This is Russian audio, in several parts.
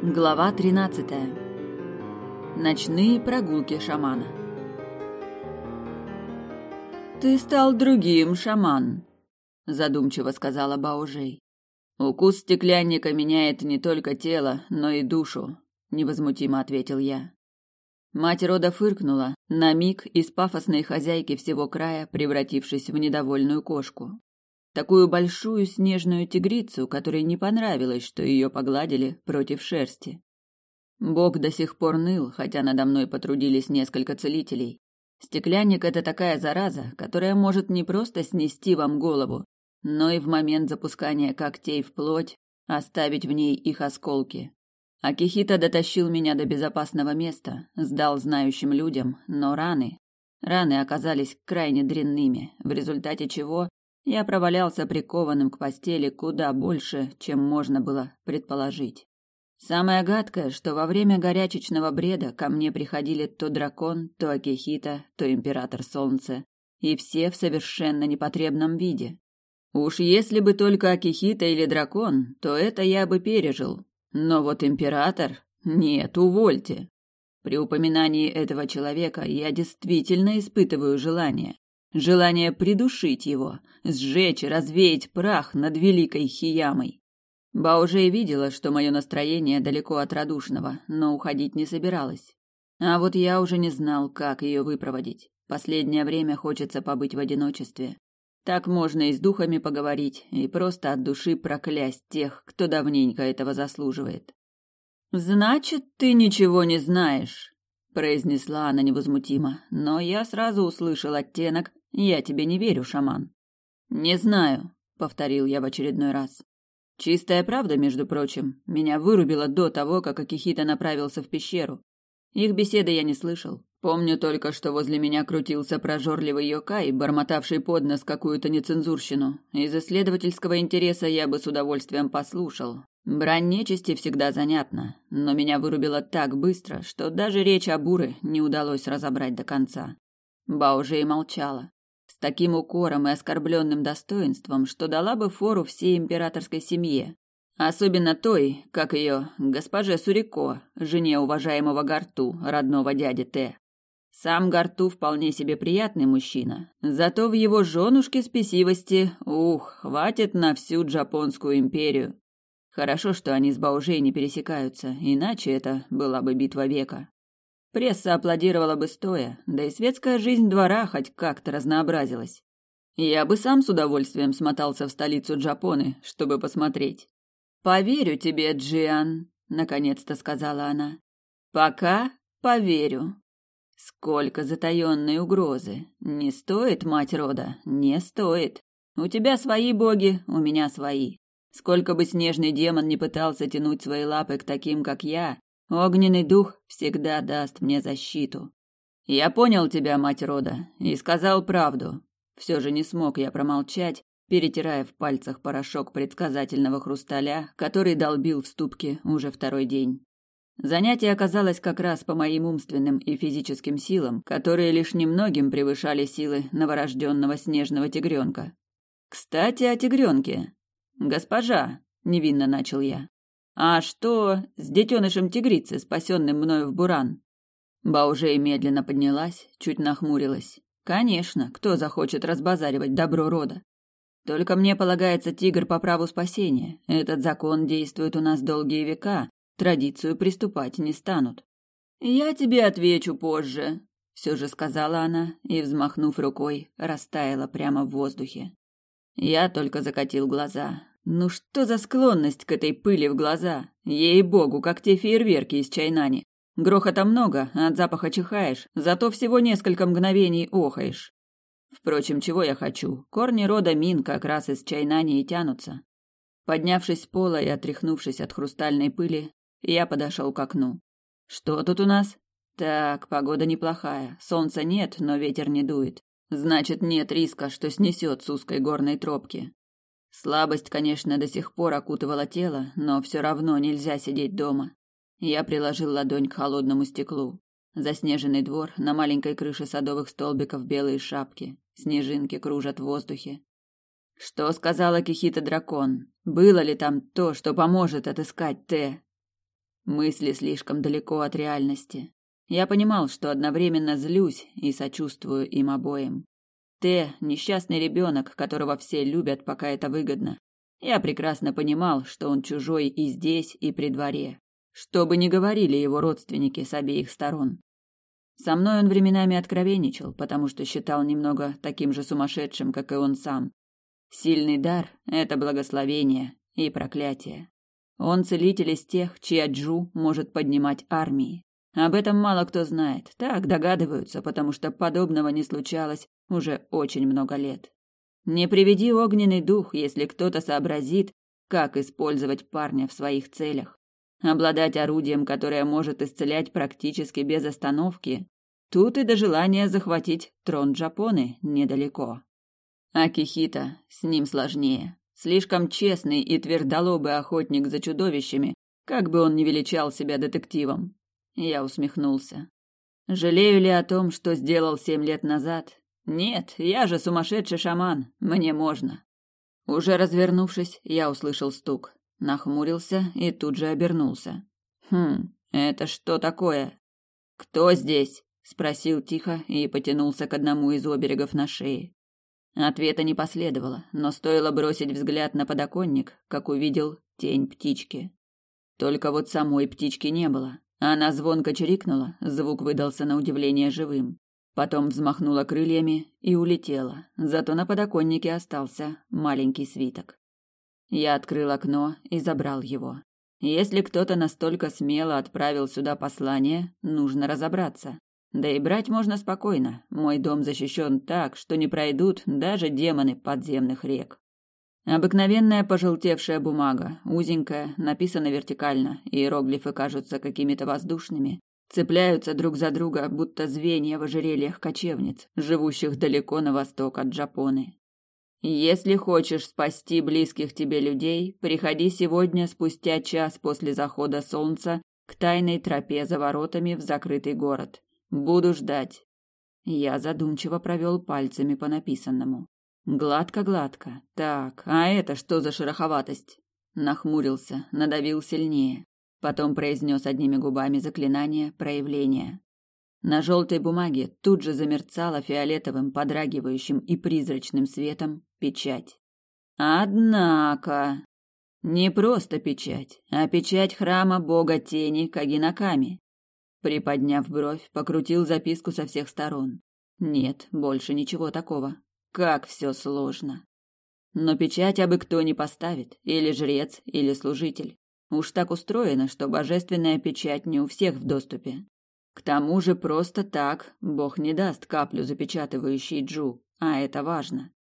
Глава 13. Ночные прогулки шамана. Ты стал другим, шаман, задумчиво сказала Баужей. Укус стеклянника меняет не только тело, но и душу, невозмутимо ответил я. Мать рода фыркнула, на миг из пафосной хозяйки всего края превратившись в недовольную кошку такую большую снежную тигрицу, которой не понравилось, что ее погладили против шерсти. Бог до сих пор ныл, хотя надо мной потрудились несколько целителей. Стеклянник – это такая зараза, которая может не просто снести вам голову, но и в момент запускания когтей в плоть оставить в ней их осколки. Акихита дотащил меня до безопасного места, сдал знающим людям, но раны... Раны оказались крайне дрянными, в результате чего я провалялся прикованным к постели куда больше, чем можно было предположить. Самое гадкое, что во время горячечного бреда ко мне приходили то дракон, то Акихита, то император солнца, и все в совершенно непотребном виде. Уж если бы только Акихита или дракон, то это я бы пережил. Но вот император... Нет, увольте. При упоминании этого человека я действительно испытываю желание. Желание придушить его, сжечь развеять прах над великой Хиямой. Ба уже и видела, что мое настроение далеко от радушного, но уходить не собиралась. А вот я уже не знал, как ее выпроводить. Последнее время хочется побыть в одиночестве. Так можно и с духами поговорить, и просто от души проклясть тех, кто давненько этого заслуживает. «Значит, ты ничего не знаешь», — произнесла она невозмутимо, но я сразу услышал оттенок, я тебе не верю, шаман. Не знаю, повторил я в очередной раз. Чистая правда, между прочим, меня вырубило до того, как Акихита направился в пещеру. Их беседы я не слышал. Помню только, что возле меня крутился прожорливый Йокай, бормотавший под нос какую-то нецензурщину. Из исследовательского интереса я бы с удовольствием послушал. Брань нечисти всегда занятна, но меня вырубило так быстро, что даже речь о буре не удалось разобрать до конца. Ба уже таким укором и оскорбленным достоинством, что дала бы фору всей императорской семье. Особенно той, как ее, госпоже Сурико, жене уважаемого Гарту, родного дяди Т. Сам Гарту вполне себе приятный мужчина, зато в его женушке спесивости, ух, хватит на всю Джапонскую империю. Хорошо, что они с Баужей не пересекаются, иначе это была бы битва века. Пресса аплодировала бы стоя, да и светская жизнь двора хоть как-то разнообразилась. Я бы сам с удовольствием смотался в столицу Джапоны, чтобы посмотреть. «Поверю тебе, Джиан», — наконец-то сказала она. «Пока поверю». Сколько затаенной угрозы. Не стоит, мать рода, не стоит. У тебя свои боги, у меня свои. Сколько бы снежный демон не пытался тянуть свои лапы к таким, как я, Огненный дух всегда даст мне защиту. Я понял тебя, мать рода, и сказал правду. Все же не смог я промолчать, перетирая в пальцах порошок предсказательного хрусталя, который долбил в ступке уже второй день. Занятие оказалось как раз по моим умственным и физическим силам, которые лишь немногим превышали силы новорожденного снежного тигренка. «Кстати, о тигренке. Госпожа», — невинно начал я, а что с детенышем тигрицы, спасенным мною в буран? Баужей медленно поднялась, чуть нахмурилась. Конечно, кто захочет разбазаривать добро рода? Только мне полагается тигр по праву спасения. Этот закон действует у нас долгие века, традицию приступать не станут. Я тебе отвечу позже, все же сказала она и, взмахнув рукой, растаяла прямо в воздухе. Я только закатил глаза. Ну что за склонность к этой пыли в глаза? Ей-богу, как те фейерверки из Чайнани. Грохота много, от запаха чихаешь, зато всего несколько мгновений охаешь. Впрочем, чего я хочу? Корни рода Мин как раз из Чайнани и тянутся. Поднявшись с пола и отряхнувшись от хрустальной пыли, я подошел к окну. Что тут у нас? Так, погода неплохая. Солнца нет, но ветер не дует. Значит, нет риска, что снесет с узкой горной тропки. Слабость, конечно, до сих пор окутывала тело, но все равно нельзя сидеть дома. Я приложил ладонь к холодному стеклу. Заснеженный двор, на маленькой крыше садовых столбиков белые шапки, снежинки кружат в воздухе. Что сказала Кихита дракон? Было ли там то, что поможет отыскать Т? Мысли слишком далеко от реальности. Я понимал, что одновременно злюсь и сочувствую им обоим. Т – несчастный ребенок, которого все любят, пока это выгодно. Я прекрасно понимал, что он чужой и здесь, и при дворе. Что бы ни говорили его родственники с обеих сторон. Со мной он временами откровенничал, потому что считал немного таким же сумасшедшим, как и он сам. Сильный дар – это благословение и проклятие. Он целитель из тех, чья джу может поднимать армии. Об этом мало кто знает, так догадываются, потому что подобного не случалось уже очень много лет. Не приведи огненный дух, если кто-то сообразит, как использовать парня в своих целях. Обладать орудием, которое может исцелять практически без остановки, тут и до желания захватить трон Джапоны недалеко. А Кихита с ним сложнее. Слишком честный и твердолобый охотник за чудовищами, как бы он ни величал себя детективом. Я усмехнулся. Жалею ли о том, что сделал семь лет назад? Нет, я же сумасшедший шаман, мне можно. Уже развернувшись, я услышал стук нахмурился и тут же обернулся. Хм, это что такое? Кто здесь? спросил тихо и потянулся к одному из оберегов на шее. Ответа не последовало, но стоило бросить взгляд на подоконник, как увидел тень птички. Только вот самой птички не было. Она звонко чирикнула, звук выдался на удивление живым. Потом взмахнула крыльями и улетела, зато на подоконнике остался маленький свиток. Я открыл окно и забрал его. Если кто-то настолько смело отправил сюда послание, нужно разобраться. Да и брать можно спокойно. Мой дом защищен так, что не пройдут даже демоны подземных рек. Обыкновенная пожелтевшая бумага, узенькая, написана вертикально, иероглифы кажутся какими-то воздушными, цепляются друг за друга, будто звенья в ожерельях кочевниц, живущих далеко на восток от Джапоны. Если хочешь спасти близких тебе людей, приходи сегодня спустя час после захода солнца к тайной тропе за воротами в закрытый город. Буду ждать. Я задумчиво провел пальцами по написанному. Гладко-гладко. Так, а это что за шероховатость? Нахмурился, надавил сильнее. Потом произнес одними губами заклинание проявления. На желтой бумаге тут же замерцала фиолетовым, подрагивающим и призрачным светом печать. Однако, не просто печать, а печать храма бога тени Кагинаками. Приподняв бровь, покрутил записку со всех сторон. Нет, больше ничего такого. Как все сложно. Но печать абы кто не поставит, или жрец, или служитель. Уж так устроено, что божественная печать не у всех в доступе. К тому же просто так Бог не даст каплю, запечатывающей Джу, а это важно.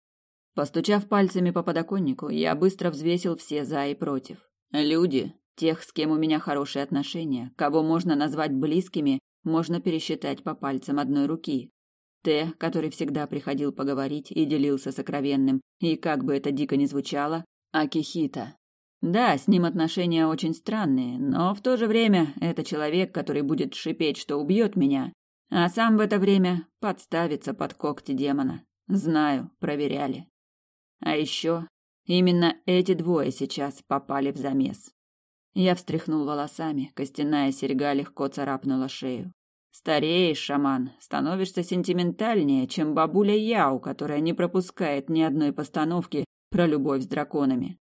Постучав пальцами по подоконнику, я быстро взвесил все за и против. Люди, тех, с кем у меня хорошие отношения, кого можно назвать близкими, можно пересчитать по пальцам одной руки. Т, который всегда приходил поговорить и делился сокровенным, и как бы это дико ни звучало, Акихита, да, с ним отношения очень странные, но в то же время это человек, который будет шипеть, что убьет меня, а сам в это время подставится под когти демона. Знаю, проверяли. А еще именно эти двое сейчас попали в замес. Я встряхнул волосами, костяная серьга легко царапнула шею. Стареешь, шаман, становишься сентиментальнее, чем бабуля Яу, которая не пропускает ни одной постановки про любовь с драконами.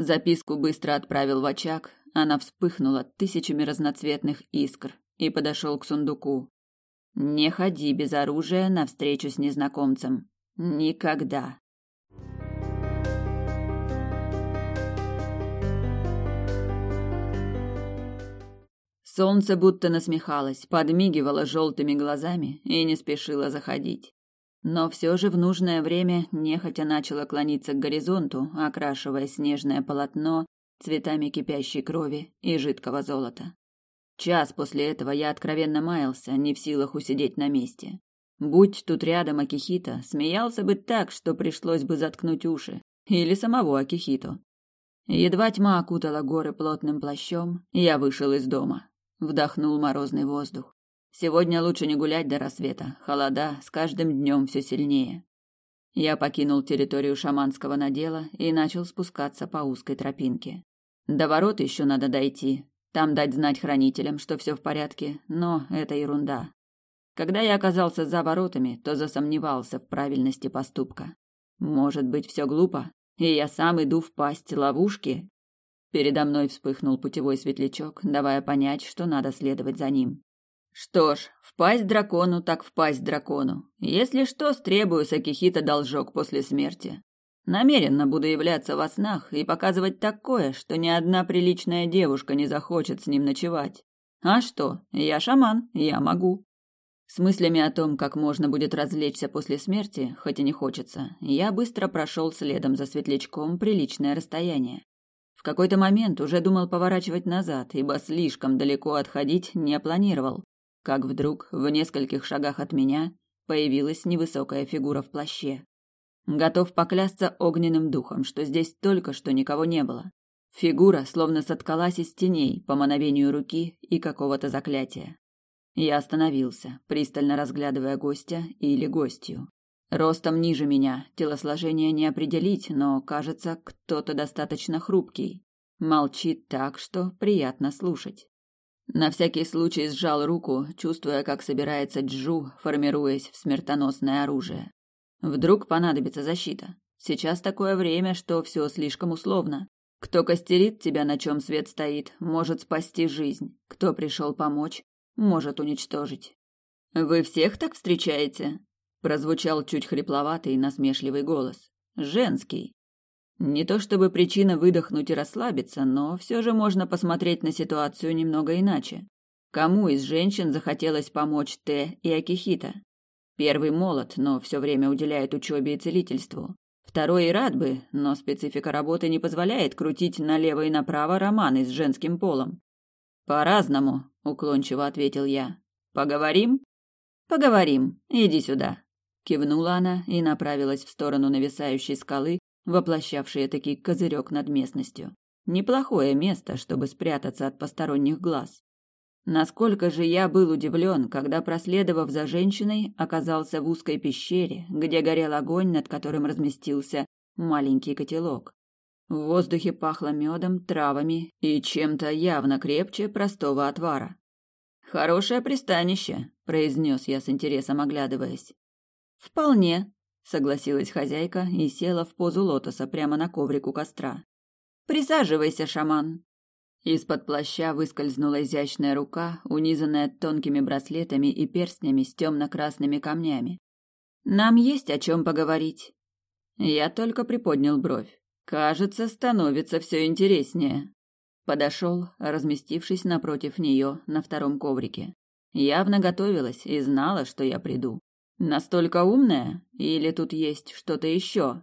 Записку быстро отправил в очаг, она вспыхнула тысячами разноцветных искр и подошел к сундуку. Не ходи без оружия навстречу с незнакомцем. Никогда. Солнце будто насмехалось, подмигивало желтыми глазами и не спешило заходить. Но все же в нужное время нехотя начало клониться к горизонту, окрашивая снежное полотно цветами кипящей крови и жидкого золота. Час после этого я откровенно маялся, не в силах усидеть на месте. Будь тут рядом Акихита, смеялся бы так, что пришлось бы заткнуть уши. Или самого Акихиту. Едва тьма окутала горы плотным плащом, я вышел из дома. Вдохнул морозный воздух. Сегодня лучше не гулять до рассвета. Холода с каждым днем все сильнее. Я покинул территорию шаманского надела и начал спускаться по узкой тропинке. До ворот еще надо дойти, Там дать знать хранителям, что все в порядке, но это ерунда. Когда я оказался за воротами, то засомневался в правильности поступка. Может быть, все глупо, и я сам иду в пасть ловушки? Передо мной вспыхнул путевой светлячок, давая понять, что надо следовать за ним. Что ж, впасть дракону так впасть дракону. Если что, стребую с Акихита должок после смерти. Намеренно буду являться во снах и показывать такое, что ни одна приличная девушка не захочет с ним ночевать. А что, я шаман, я могу. С мыслями о том, как можно будет развлечься после смерти, хоть и не хочется, я быстро прошел следом за светлячком приличное расстояние. В какой-то момент уже думал поворачивать назад, ибо слишком далеко отходить не планировал, как вдруг в нескольких шагах от меня появилась невысокая фигура в плаще. Готов поклясться огненным духом, что здесь только что никого не было. Фигура словно соткалась из теней по мановению руки и какого-то заклятия. Я остановился, пристально разглядывая гостя или гостью. Ростом ниже меня, телосложение не определить, но, кажется, кто-то достаточно хрупкий. Молчит так, что приятно слушать. На всякий случай сжал руку, чувствуя, как собирается Джу, формируясь в смертоносное оружие. Вдруг понадобится защита. Сейчас такое время, что все слишком условно. Кто костерит тебя, на чем свет стоит, может спасти жизнь. Кто пришел помочь, может уничтожить. Вы всех так встречаете? Прозвучал чуть хрипловатый и насмешливый голос. Женский. Не то чтобы причина выдохнуть и расслабиться, но все же можно посмотреть на ситуацию немного иначе. Кому из женщин захотелось помочь Т и Акихита? Первый молод, но все время уделяет учебе и целительству. Второй и рад бы, но специфика работы не позволяет крутить налево и направо романы с женским полом. По-разному, уклончиво ответил я. Поговорим? Поговорим. Иди сюда. Кивнула она и направилась в сторону нависающей скалы, воплощавшей таки козырек над местностью. Неплохое место, чтобы спрятаться от посторонних глаз. Насколько же я был удивлен, когда, проследовав за женщиной, оказался в узкой пещере, где горел огонь, над которым разместился маленький котелок. В воздухе пахло медом, травами и чем-то явно крепче простого отвара. «Хорошее пристанище», — произнес я с интересом, оглядываясь. «Вполне», — согласилась хозяйка и села в позу лотоса прямо на коврик у костра. «Присаживайся, шаман», из-под плаща выскользнула изящная рука, унизанная тонкими браслетами и перстнями с темно-красными камнями. «Нам есть о чем поговорить». Я только приподнял бровь. «Кажется, становится все интереснее». Подошел, разместившись напротив нее на втором коврике. Явно готовилась и знала, что я приду. Настолько умная? Или тут есть что-то еще?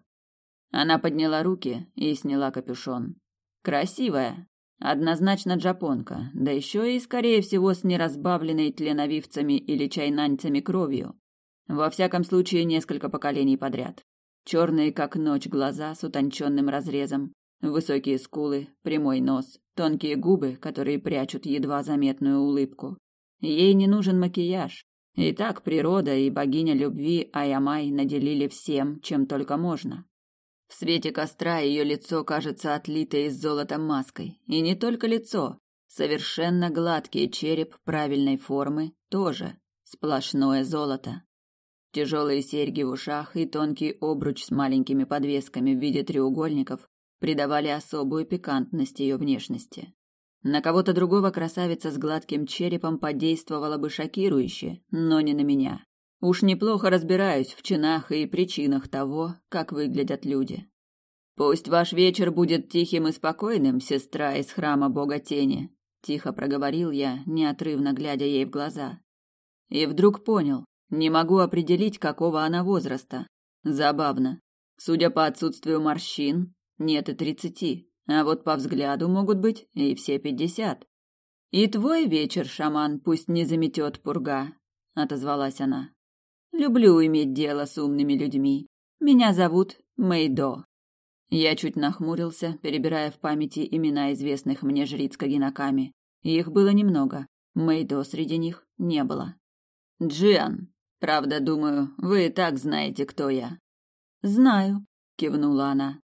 Она подняла руки и сняла капюшон. Красивая, Однозначно джапонка, да еще и, скорее всего, с неразбавленной тленовивцами или чайнанцами кровью. Во всяком случае, несколько поколений подряд. Черные, как ночь, глаза с утонченным разрезом, высокие скулы, прямой нос, тонкие губы, которые прячут едва заметную улыбку. Ей не нужен макияж. И так природа и богиня любви Аямай наделили всем, чем только можно. В свете костра ее лицо кажется отлитой из золота маской. И не только лицо. Совершенно гладкий череп правильной формы тоже. Сплошное золото. Тяжелые серьги в ушах и тонкий обруч с маленькими подвесками в виде треугольников придавали особую пикантность ее внешности. На кого-то другого красавица с гладким черепом подействовала бы шокирующе, но не на меня. Уж неплохо разбираюсь в чинах и причинах того, как выглядят люди. Пусть ваш вечер будет тихим и спокойным, сестра из храма бога тени, тихо проговорил я, неотрывно глядя ей в глаза. И вдруг понял, не могу определить, какого она возраста. Забавно. Судя по отсутствию морщин, нет и тридцати, а вот по взгляду могут быть и все пятьдесят. И твой вечер, шаман, пусть не заметет пурга, отозвалась она. Люблю иметь дело с умными людьми. Меня зовут Мэйдо. Я чуть нахмурился, перебирая в памяти имена известных мне жриц Кагинаками. Их было немного. Мэйдо среди них не было. Джиан. Правда, думаю, вы и так знаете, кто я. Знаю, кивнула она.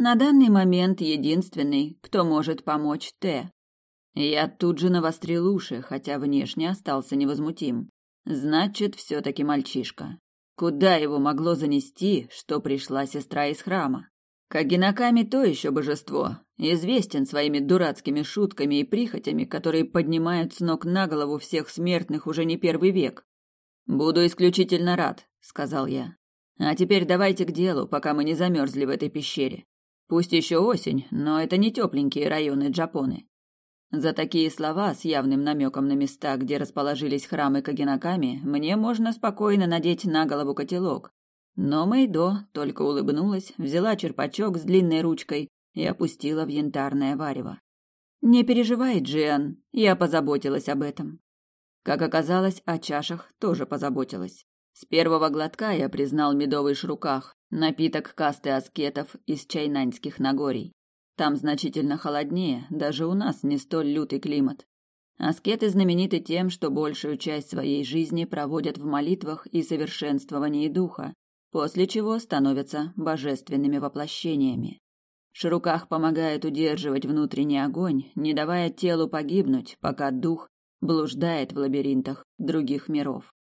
На данный момент единственный, кто может помочь Т. Я тут же навострил уши, хотя внешне остался невозмутим. Значит, все-таки мальчишка. Куда его могло занести, что пришла сестра из храма? Кагинаками то еще божество, известен своими дурацкими шутками и прихотями, которые поднимают с ног на голову всех смертных уже не первый век. Буду исключительно рад, сказал я. А теперь давайте к делу, пока мы не замерзли в этой пещере. Пусть еще осень, но это не тепленькие районы Джапоны. За такие слова с явным намеком на места, где расположились храмы Кагинаками, мне можно спокойно надеть на голову котелок. Но Мэйдо только улыбнулась, взяла черпачок с длинной ручкой и опустила в янтарное варево. «Не переживай, Джиан, я позаботилась об этом». Как оказалось, о чашах тоже позаботилась. С первого глотка я признал медовый шруках, напиток касты аскетов из чайнаньских нагорий. Там значительно холоднее, даже у нас не столь лютый климат. Аскеты знамениты тем, что большую часть своей жизни проводят в молитвах и совершенствовании духа, после чего становятся божественными воплощениями. Шируках помогает удерживать внутренний огонь, не давая телу погибнуть, пока дух блуждает в лабиринтах других миров.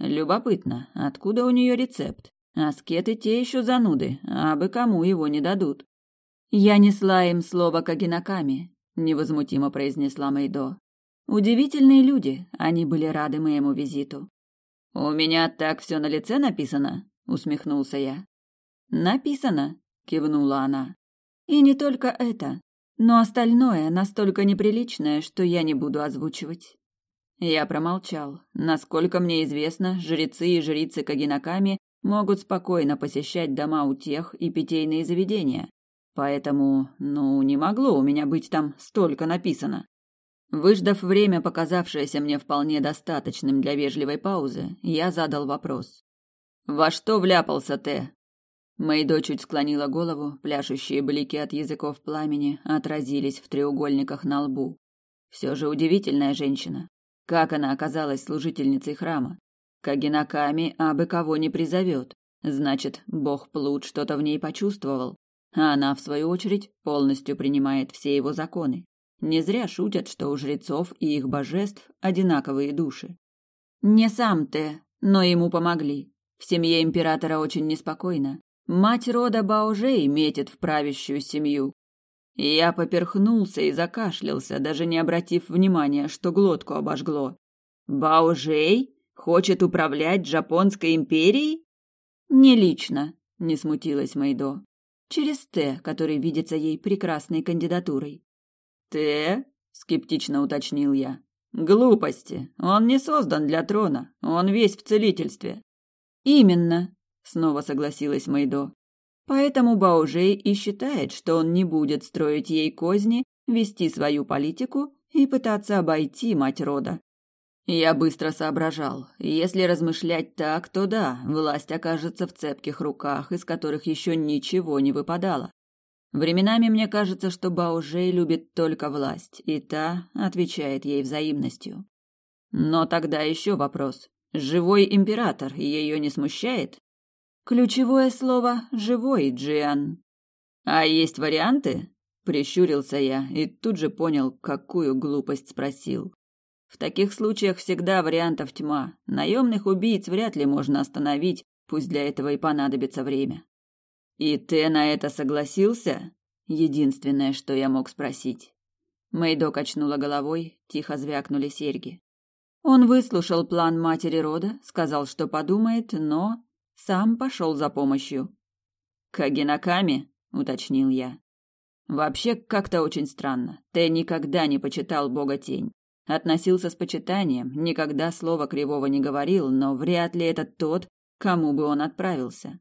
Любопытно, откуда у нее рецепт? Аскеты те еще зануды, а бы кому его не дадут. Я несла им слово Кагинаками, невозмутимо произнесла Мэйдо. Удивительные люди, они были рады моему визиту. У меня так все на лице написано, усмехнулся я. Написано, кивнула она. И не только это, но остальное настолько неприличное, что я не буду озвучивать. Я промолчал. Насколько мне известно, жрецы и жрицы Кагинаками могут спокойно посещать дома у тех и питейные заведения, Поэтому, ну, не могло у меня быть там столько написано. Выждав время, показавшееся мне вполне достаточным для вежливой паузы, я задал вопрос. «Во что вляпался ты?» Мэйдо чуть склонила голову, пляшущие блики от языков пламени отразились в треугольниках на лбу. Все же удивительная женщина. Как она оказалась служительницей храма? Кагинаками абы кого не призовет. Значит, бог Плут что-то в ней почувствовал а она, в свою очередь, полностью принимает все его законы. Не зря шутят, что у жрецов и их божеств одинаковые души. Не сам ты, но ему помогли. В семье императора очень неспокойно. Мать рода Баужей метит в правящую семью. Я поперхнулся и закашлялся, даже не обратив внимания, что глотку обожгло. Баужей хочет управлять Жапонской империей? Не лично, не смутилась Мэйдо через Т, который видится ей прекрасной кандидатурой. Т? скептично уточнил я. Глупости. Он не создан для трона. Он весь в целительстве. Именно, снова согласилась Майдо. Поэтому Баужей и считает, что он не будет строить ей козни, вести свою политику и пытаться обойти мать рода. Я быстро соображал. Если размышлять так, то да, власть окажется в цепких руках, из которых еще ничего не выпадало. Временами мне кажется, что Баужей любит только власть, и та отвечает ей взаимностью. Но тогда еще вопрос. Живой император ее не смущает? Ключевое слово «живой», Джиан. А есть варианты? Прищурился я и тут же понял, какую глупость спросил. В таких случаях всегда вариантов тьма. Наемных убийц вряд ли можно остановить, пусть для этого и понадобится время. И ты на это согласился? Единственное, что я мог спросить. Мэйдо качнула головой, тихо звякнули серьги. Он выслушал план матери рода, сказал, что подумает, но сам пошел за помощью. Кагинаками, уточнил я. Вообще как-то очень странно. Ты никогда не почитал бога тень. Относился с почитанием, никогда слова кривого не говорил, но вряд ли это тот, кому бы он отправился.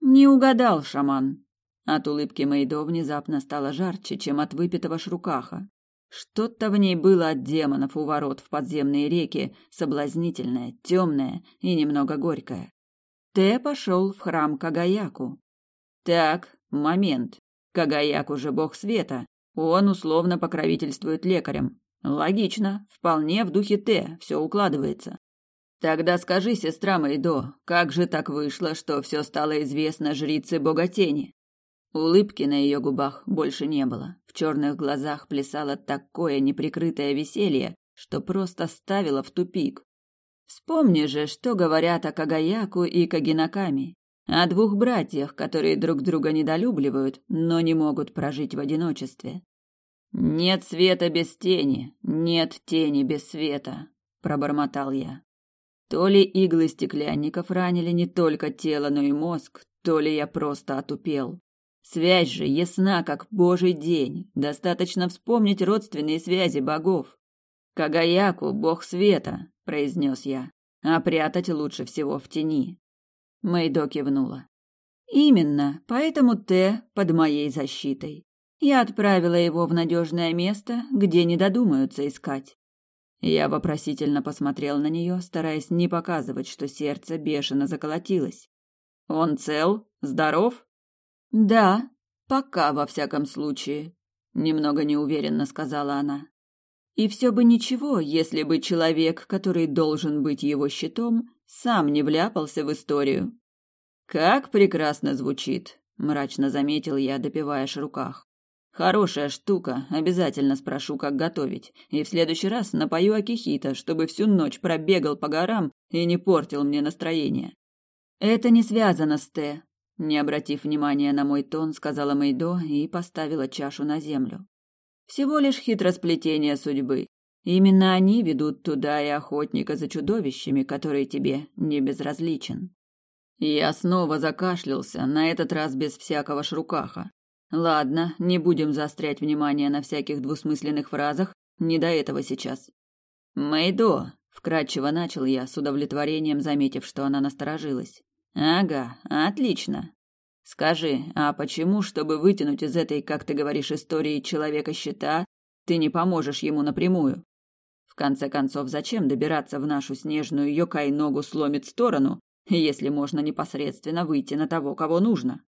Не угадал, шаман. От улыбки Мэйдо внезапно стало жарче, чем от выпитого шрукаха. Что-то в ней было от демонов у ворот в подземные реки, соблазнительное, темное и немного горькое. Те пошел в храм Кагаяку. Так, момент. Кагаяк уже бог света. Он условно покровительствует лекарям. Логично, вполне в духе Т, все укладывается. Тогда скажи, сестра Мэйдо, как же так вышло, что все стало известно жрице бога тени? Улыбки на ее губах больше не было. В черных глазах плясало такое неприкрытое веселье, что просто ставило в тупик. Вспомни же, что говорят о Кагаяку и Кагинаками, о двух братьях, которые друг друга недолюбливают, но не могут прожить в одиночестве. Нет света без тени, нет тени без света, пробормотал я. То ли иглы стеклянников ранили не только тело, но и мозг, то ли я просто отупел. Связь же ясна, как божий день. Достаточно вспомнить родственные связи богов. Кагаяку – бог света, произнес я. А прятать лучше всего в тени. Мэйдо кивнула. Именно, поэтому Т под моей защитой. Я отправила его в надежное место, где не додумаются искать. Я вопросительно посмотрел на нее, стараясь не показывать, что сердце бешено заколотилось. Он цел? Здоров? Да, пока во всяком случае, немного неуверенно сказала она. И все бы ничего, если бы человек, который должен быть его щитом, сам не вляпался в историю. Как прекрасно звучит, мрачно заметил я, допивая руках. Хорошая штука, обязательно спрошу, как готовить. И в следующий раз напою Акихита, чтобы всю ночь пробегал по горам и не портил мне настроение. Это не связано с Т. Не обратив внимания на мой тон, сказала Мэйдо и поставила чашу на землю. Всего лишь хитросплетение судьбы. Именно они ведут туда и охотника за чудовищами, который тебе не безразличен. Я снова закашлялся, на этот раз без всякого шрукаха. Ладно, не будем заострять внимание на всяких двусмысленных фразах, не до этого сейчас. Мэйдо, вкратчиво начал я, с удовлетворением заметив, что она насторожилась. Ага, отлично. Скажи, а почему, чтобы вытянуть из этой, как ты говоришь, истории человека щита, ты не поможешь ему напрямую? В конце концов, зачем добираться в нашу снежную Йокай ногу сломит сторону, если можно непосредственно выйти на того, кого нужно?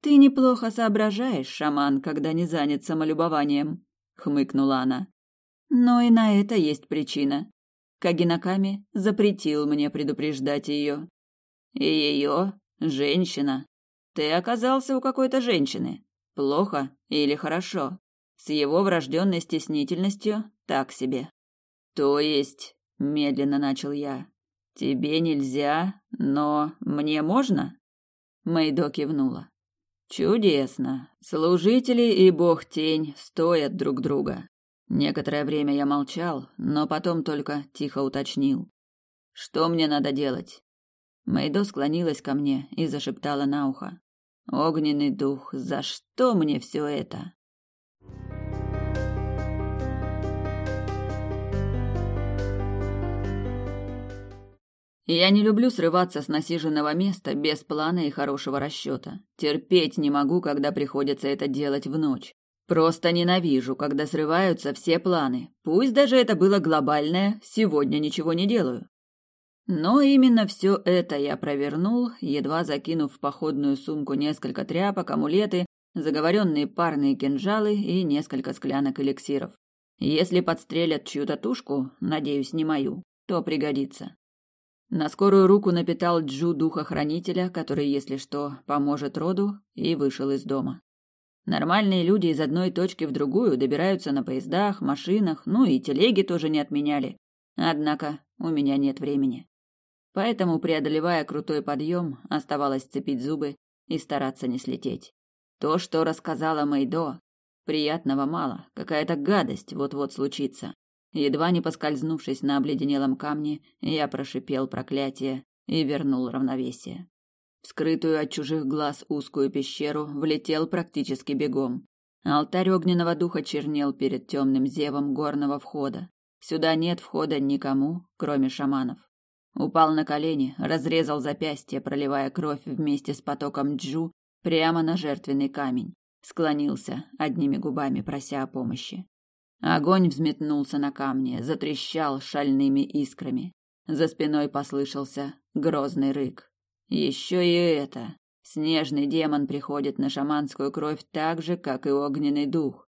Ты неплохо соображаешь, шаман, когда не занят самолюбованием, хмыкнула она. Но и на это есть причина. Кагинаками запретил мне предупреждать ее. И ее женщина. Ты оказался у какой-то женщины. Плохо или хорошо? С его врожденной стеснительностью так себе. То есть, медленно начал я, тебе нельзя, но мне можно? Мэйдо кивнула. Чудесно. Служители и бог тень стоят друг друга. Некоторое время я молчал, но потом только тихо уточнил. Что мне надо делать? Мэйдо склонилась ко мне и зашептала на ухо. Огненный дух, за что мне все это? Я не люблю срываться с насиженного места без плана и хорошего расчета. Терпеть не могу, когда приходится это делать в ночь. Просто ненавижу, когда срываются все планы. Пусть даже это было глобальное, сегодня ничего не делаю. Но именно все это я провернул, едва закинув в походную сумку несколько тряпок, амулеты, заговоренные парные кинжалы и несколько склянок эликсиров. Если подстрелят чью-то тушку, надеюсь, не мою, то пригодится. На скорую руку напитал Джу духа-хранителя, который, если что, поможет роду, и вышел из дома. Нормальные люди из одной точки в другую добираются на поездах, машинах, ну и телеги тоже не отменяли. Однако у меня нет времени. Поэтому, преодолевая крутой подъем, оставалось цепить зубы и стараться не слететь. То, что рассказала Мэйдо, приятного мало, какая-то гадость вот-вот случится. Едва не поскользнувшись на обледенелом камне, я прошипел проклятие и вернул равновесие. В скрытую от чужих глаз узкую пещеру влетел практически бегом. Алтарь огненного духа чернел перед темным зевом горного входа. Сюда нет входа никому, кроме шаманов. Упал на колени, разрезал запястье, проливая кровь вместе с потоком джу прямо на жертвенный камень. Склонился, одними губами прося о помощи. Огонь взметнулся на камне, затрещал шальными искрами. За спиной послышался грозный рык. Еще и это. Снежный демон приходит на шаманскую кровь так же, как и огненный дух.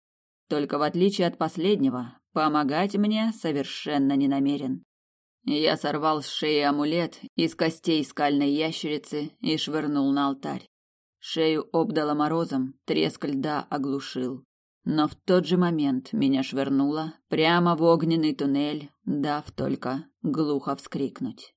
Только в отличие от последнего, помогать мне совершенно не намерен. Я сорвал с шеи амулет из костей скальной ящерицы и швырнул на алтарь. Шею обдало морозом, треск льда оглушил. Но в тот же момент меня швырнуло прямо в огненный туннель, дав только глухо вскрикнуть.